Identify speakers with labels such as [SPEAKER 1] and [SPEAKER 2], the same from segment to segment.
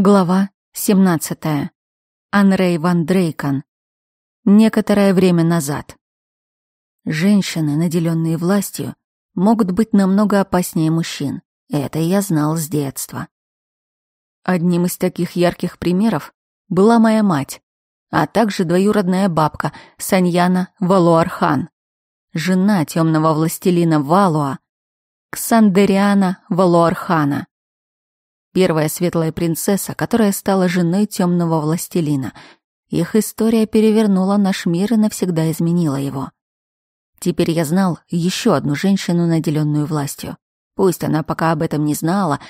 [SPEAKER 1] Глава 17. Анрей Ван Дрейкон. Некоторое время назад. Женщины, наделенные властью, могут быть намного опаснее мужчин. Это я знал с детства. Одним из таких ярких примеров была моя мать, а также двоюродная бабка Саньяна Валуархан, жена темного властелина Валуа, Ксандериана Валуархана первая светлая принцесса, которая стала женой темного властелина. Их история перевернула наш мир и навсегда изменила его. Теперь я знал еще одну женщину, наделенную властью. Пусть она пока об этом не знала,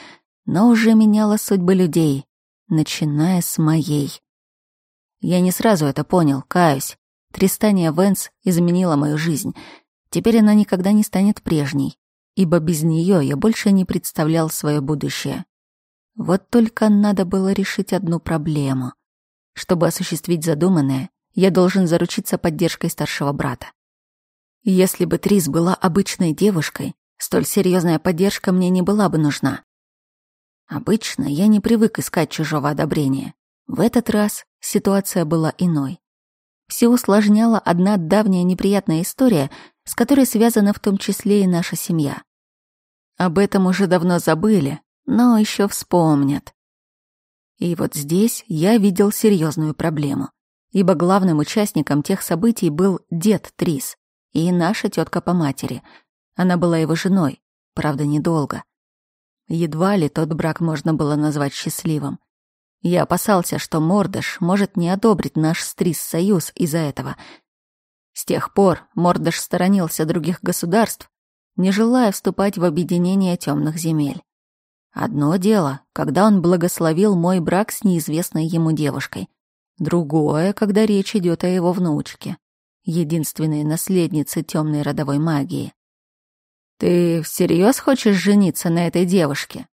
[SPEAKER 1] но уже меняла судьбы людей, начиная с моей. Я не сразу это понял, каюсь. Тристания Венс изменила мою жизнь. Теперь она никогда не станет прежней, ибо без нее я больше не представлял свое будущее. Вот только надо было решить одну проблему. Чтобы осуществить задуманное, я должен заручиться поддержкой старшего брата. Если бы Трис была обычной девушкой, столь серьезная поддержка мне не была бы нужна. Обычно я не привык искать чужого одобрения. В этот раз ситуация была иной. Все усложняла одна давняя неприятная история, с которой связана в том числе и наша семья. Об этом уже давно забыли, но еще вспомнят. И вот здесь я видел серьезную проблему, ибо главным участником тех событий был дед Трис и наша тетка по матери. Она была его женой, правда, недолго. Едва ли тот брак можно было назвать счастливым. Я опасался, что Мордыш может не одобрить наш с Трис союз из-за этого. С тех пор Мордыш сторонился других государств, не желая вступать в объединение темных земель. Одно дело, когда он благословил мой брак с неизвестной ему девушкой. Другое, когда речь идет о его внучке, единственной наследнице темной родовой магии. «Ты всерьез хочешь жениться на этой девушке?»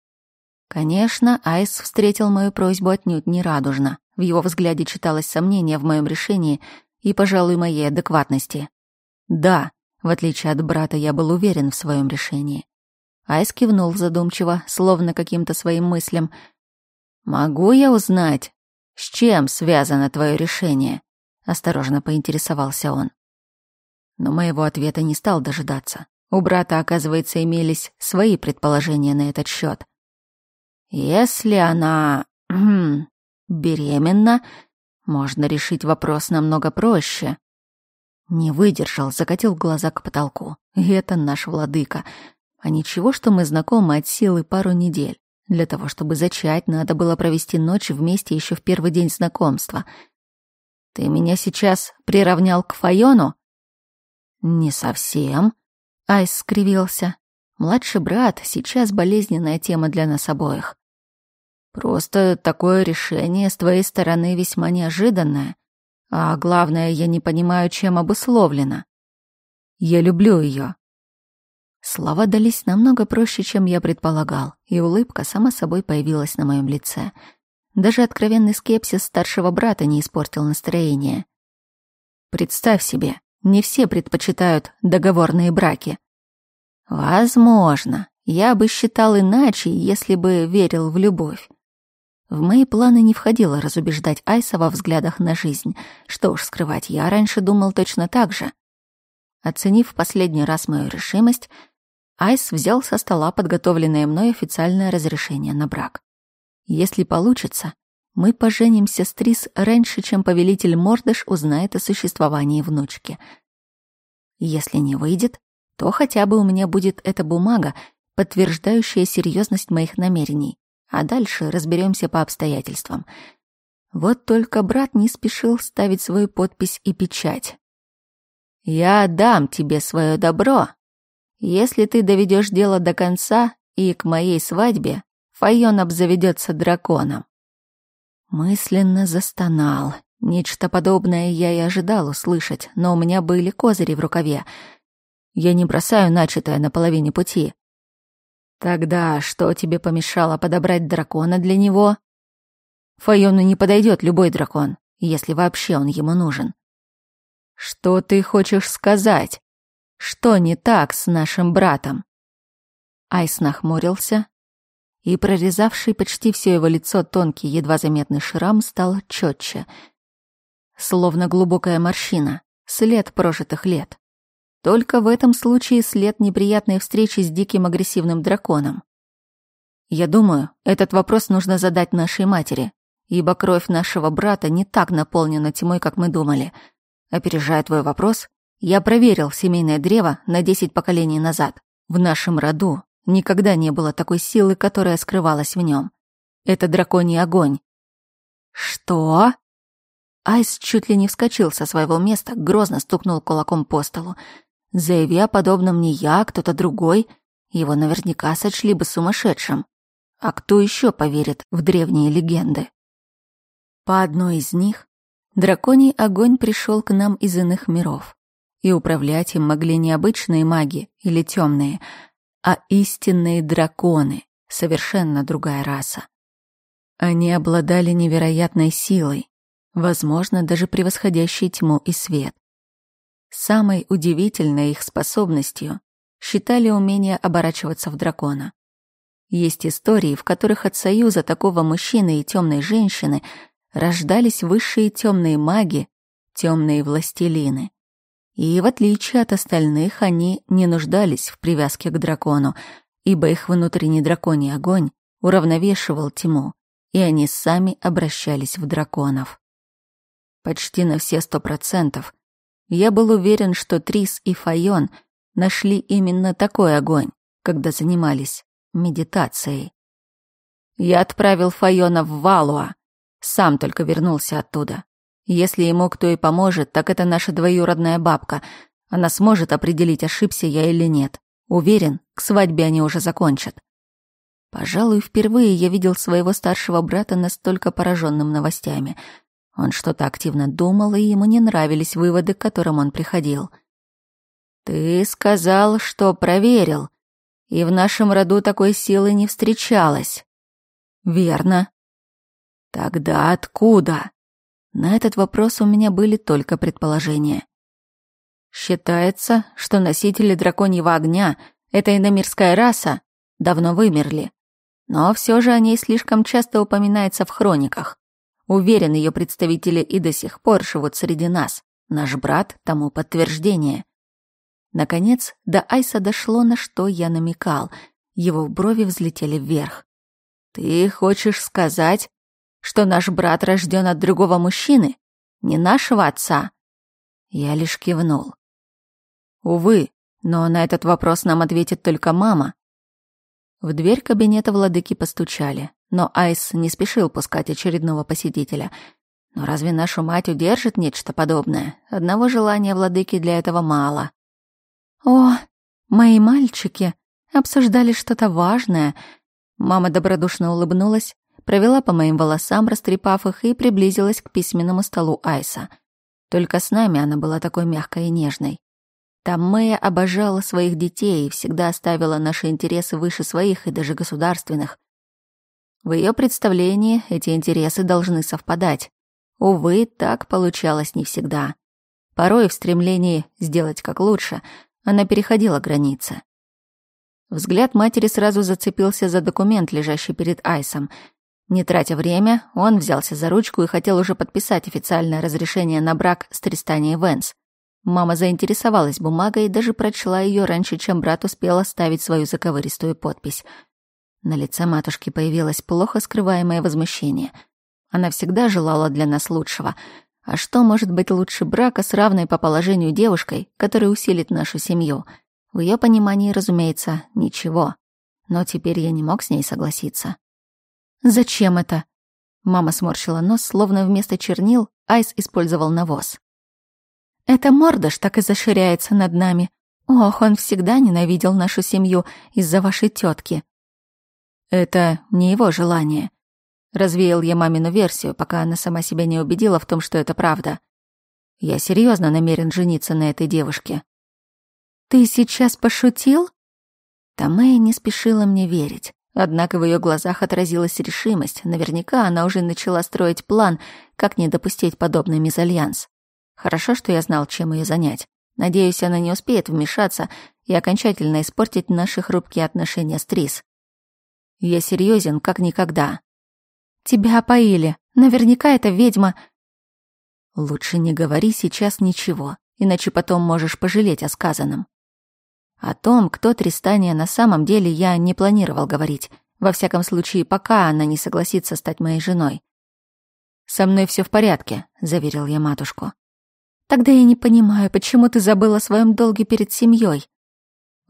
[SPEAKER 1] Конечно, Айс встретил мою просьбу отнюдь не радужно. В его взгляде читалось сомнение в моем решении и, пожалуй, моей адекватности. Да, в отличие от брата, я был уверен в своем решении. Айс кивнул задумчиво, словно каким-то своим мыслям. «Могу я узнать, с чем связано твое решение?» — осторожно поинтересовался он. Но моего ответа не стал дожидаться. У брата, оказывается, имелись свои предположения на этот счет. «Если она... Хм, беременна, можно решить вопрос намного проще», не выдержал, закатил глаза к потолку. Это наш владыка а ничего, что мы знакомы от силы пару недель. Для того, чтобы зачать, надо было провести ночь вместе еще в первый день знакомства. Ты меня сейчас приравнял к Файону? Не совсем. Айс скривился. Младший брат сейчас болезненная тема для нас обоих. Просто такое решение с твоей стороны весьма неожиданное. А главное, я не понимаю, чем обусловлено. Я люблю ее, Слова дались намного проще, чем я предполагал, и улыбка сама собой появилась на моем лице. Даже откровенный скепсис старшего брата не испортил настроение. «Представь себе, не все предпочитают договорные браки». «Возможно. Я бы считал иначе, если бы верил в любовь». В мои планы не входило разубеждать Айса во взглядах на жизнь. Что уж скрывать, я раньше думал точно так же. Оценив последний раз мою решимость, Айс взял со стола подготовленное мной официальное разрешение на брак. Если получится, мы поженимся с Трис раньше, чем повелитель Мордыш узнает о существовании внучки. Если не выйдет, то хотя бы у меня будет эта бумага, подтверждающая серьезность моих намерений, а дальше разберемся по обстоятельствам. Вот только брат не спешил ставить свою подпись и печать. «Я дам тебе свое добро», если ты доведешь дело до конца и к моей свадьбе, Файон обзаведется драконом. Мысленно застонал. Нечто подобное я и ожидал услышать, но у меня были козыри в рукаве. Я не бросаю начатое на половине пути. Тогда что тебе помешало подобрать дракона для него? Файону не подойдет любой дракон, если вообще он ему нужен. Что ты хочешь сказать? Что не так с нашим братом?» Айс нахмурился, и прорезавший почти все его лицо тонкий, едва заметный шрам стал четче, словно глубокая морщина, след прожитых лет. Только в этом случае след неприятной встречи с диким агрессивным драконом. Я думаю, этот вопрос нужно задать нашей матери, ибо кровь нашего брата не так наполнена тьмой, как мы думали. Опережая твой вопрос, я проверил семейное древо на 10 поколений назад. В нашем роду никогда не было такой силы, которая скрывалась в нем. Это драконий огонь. Что? Айс чуть ли не вскочил со своего места, грозно стукнул кулаком по столу. Заяви о подобном не я, а кто-то другой, его наверняка сочли бы сумасшедшим. А кто еще поверит в древние легенды? По одной из них драконий огонь пришел к нам из иных миров и управлять им могли не обычные маги или темные, а истинные драконы, совершенно другая раса. Они обладали невероятной силой, возможно, даже превосходящей тьму и свет. Самой удивительной их способностью считали умение оборачиваться в дракона. Есть истории, в которых от союза такого мужчины и темной женщины рождались высшие темные маги, темные властелины и, в отличие от остальных, они не нуждались в привязке к дракону, ибо их внутренний драконий огонь уравновешивал тьму, и они сами обращались в драконов. Почти на все сто процентов. Я был уверен, что Трис и Файон нашли именно такой огонь, когда занимались медитацией. Я отправил Файона в Валуа, сам только вернулся оттуда. Если ему кто и поможет, так это наша двоюродная бабка. Она сможет определить, ошибся я или нет. Уверен, к свадьбе они уже закончат. Пожалуй, впервые я видел своего старшего брата настолько пораженным новостями. Он что-то активно думал, и ему не нравились выводы, к которым он приходил. «Ты сказал, что проверил, и в нашем роду такой силы не встречалось». «Верно». «Тогда откуда?» На этот вопрос у меня были только предположения. Считается, что носители драконьего огня — это иномирская раса, давно вымерли. Но все же о ней слишком часто упоминается в хрониках. Уверен, ее представители и до сих пор живут среди нас. Наш брат тому подтверждение. Наконец, до Айса дошло, на что я намекал. Его брови взлетели вверх. «Ты хочешь сказать, что наш брат рожден от другого мужчины, не нашего отца?» Я лишь кивнул. «Увы, но на этот вопрос нам ответит только мама». В дверь кабинета владыки постучали, но Айс не спешил пускать очередного посетителя. Но разве нашу мать удержит нечто подобное? Одного желания владыки для этого мало. «О, мои мальчики обсуждали что-то важное», Мама добродушно улыбнулась, провела по моим волосам, растрепав их, и приблизилась к письменному столу Айса. Только с нами она была такой мягкой и нежной. Таммея обожала своих детей и всегда оставила наши интересы выше своих и даже государственных. В ее представлении эти интересы должны совпадать. Увы, так получалось не всегда. Порой в стремлении сделать как лучше она переходила границы. Взгляд матери сразу зацепился за документ, лежащий перед Айсом, не тратя время, он взялся за ручку и хотел уже подписать официальное разрешение на брак с Тристанией Венс. Мама заинтересовалась бумагой и даже прочла ее раньше, чем брат успел оставить свою заковыристую подпись. На лице матушки появилось плохо скрываемое возмущение. Она всегда желала для нас лучшего. А что может быть лучше брака с равной по положению девушкой, которая усилит нашу семью? В ее понимании, разумеется, ничего. Но теперь я не мог с ней согласиться. «Зачем это?» Мама сморщила нос, словно вместо чернил Айс использовал навоз. «Это мордаш так и заширяется над нами. Ох, он всегда ненавидел нашу семью из-за вашей тетки. «Это не его желание». Развеял я мамину версию, пока она сама себя не убедила в том, что это правда. Я серьезно намерен жениться на этой девушке. «Ты сейчас пошутил?» Тамея не спешила мне верить. Однако в ее глазах отразилась решимость. Наверняка она уже начала строить план, как не допустить подобный мезальянс. Хорошо, что я знал, чем ее занять. Надеюсь, она не успеет вмешаться и окончательно испортить наши хрупкие отношения с Трис. Я серьезен, как никогда. Тебя опоили. Наверняка это ведьма. Лучше не говори сейчас ничего, иначе потом можешь пожалеть о сказанном. О том, кто Тристания на самом деле, я не планировал говорить. Во всяком случае, пока она не согласится стать моей женой. «Со мной все в порядке», — заверил я матушку. «Тогда я не понимаю, почему ты забыл о своем долге перед семьей.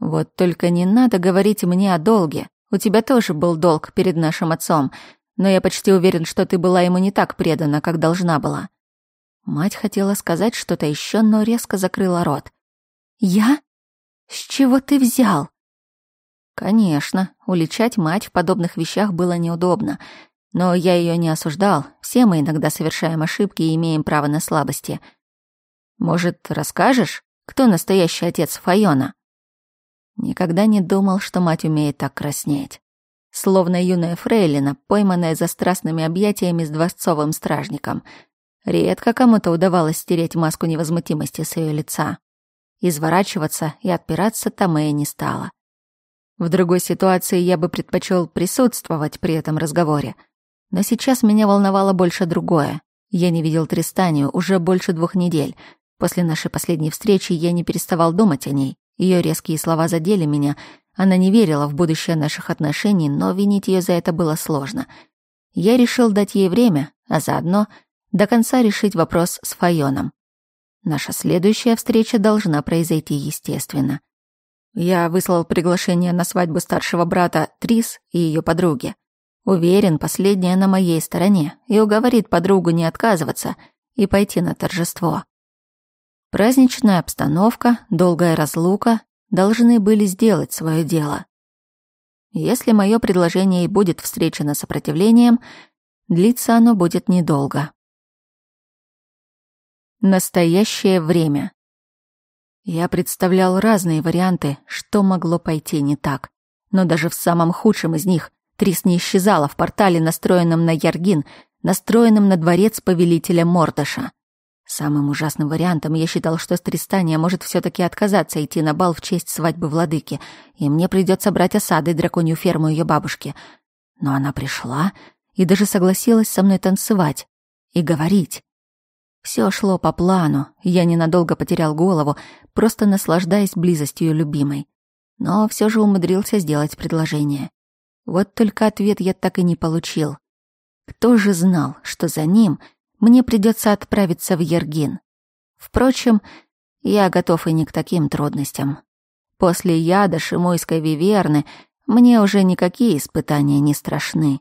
[SPEAKER 1] «Вот только не надо говорить мне о долге. У тебя тоже был долг перед нашим отцом, но я почти уверен, что ты была ему не так предана, как должна была». Мать хотела сказать что-то еще, но резко закрыла рот. «Я?» С чего ты взял?» Конечно, уличать мать в подобных вещах было неудобно, но я ее не осуждал. Все мы иногда совершаем ошибки и имеем право на слабости. Может, расскажешь, кто настоящий отец Файона? Никогда не думал, что мать умеет так краснеть. Словно юная фрейлина, пойманная за страстными объятиями с дворцовым стражником. Редко кому-то удавалось стереть маску невозмутимости с ее лица. Изворачиваться и отпираться Томея не стала. В другой ситуации я бы предпочел присутствовать при этом разговоре. Но сейчас меня волновало больше другое. Я не видел Тристанию уже больше двух недель. После нашей последней встречи я не переставал думать о ней. Ее резкие слова задели меня. Она не верила в будущее наших отношений, но винить ее за это было сложно. Я решил дать ей время, а заодно до конца решить вопрос с Файоном. Наша следующая встреча должна произойти естественно. Я выслал приглашение на свадьбу старшего брата Трис и ее подруги. Уверен, последняя на моей стороне и уговорит подругу не отказываться и пойти на торжество. Праздничная обстановка, долгая разлука должны были сделать свое дело. Если мое предложение и будет встречено сопротивлением, длиться оно будет недолго. Настоящее время. Я представлял разные варианты, что могло пойти не так. Но даже в самом худшем из них Трис не исчезала в портале, настроенном на Яргин, настроенном на дворец повелителя Мордаша. Самым ужасным вариантом я считал, что Стристания может все таки отказаться идти на бал в честь свадьбы владыки, и мне придется брать осады драконью ферму ее бабушки. Но она пришла и даже согласилась со мной танцевать и говорить. Все шло по плану, я ненадолго потерял голову, просто наслаждаясь близостью любимой. Но все же умудрился сделать предложение. Вот только ответ я так и не получил. Кто же знал, что за ним мне придется отправиться в Ергин? Впрочем, я готов и не к таким трудностям. После яда шимойской виверны мне уже никакие испытания не страшны.